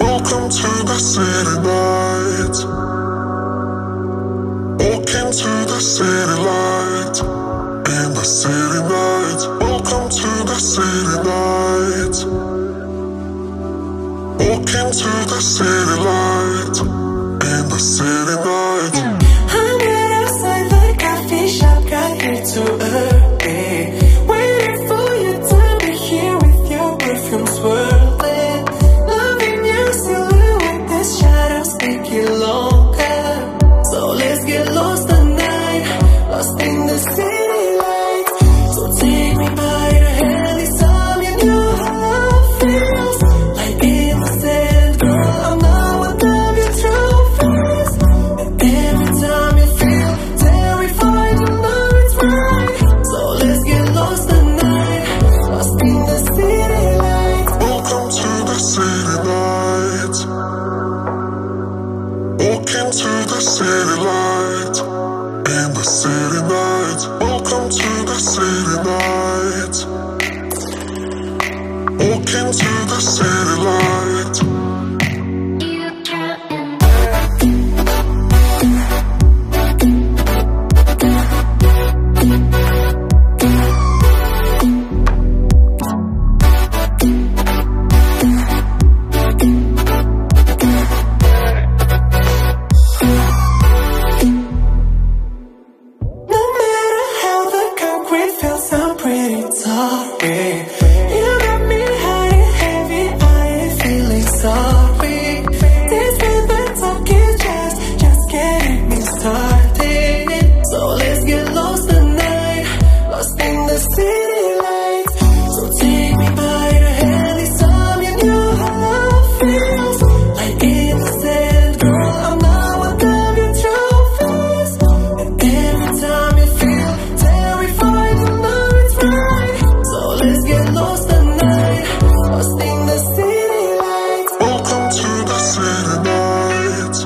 Welcome to the city lights. Walk into the city light. In the city night. Welcome to the city night. Walk into the city light. In the city night. city lights in the city lights. Welcome to the city. feel so pretty. Sorry. lost the night, lost in the city lights. Welcome to the city lights.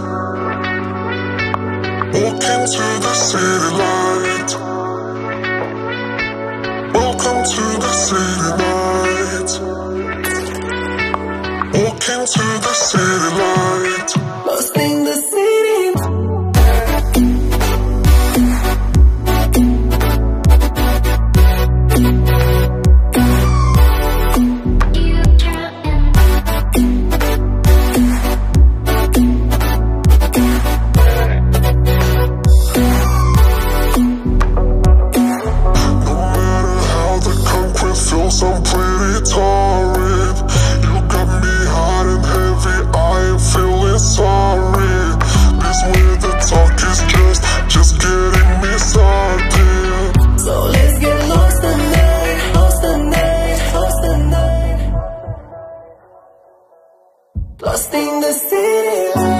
Welcome to the city lights. Welcome to the city lights. The city lights. Lost in Lost in the city lights.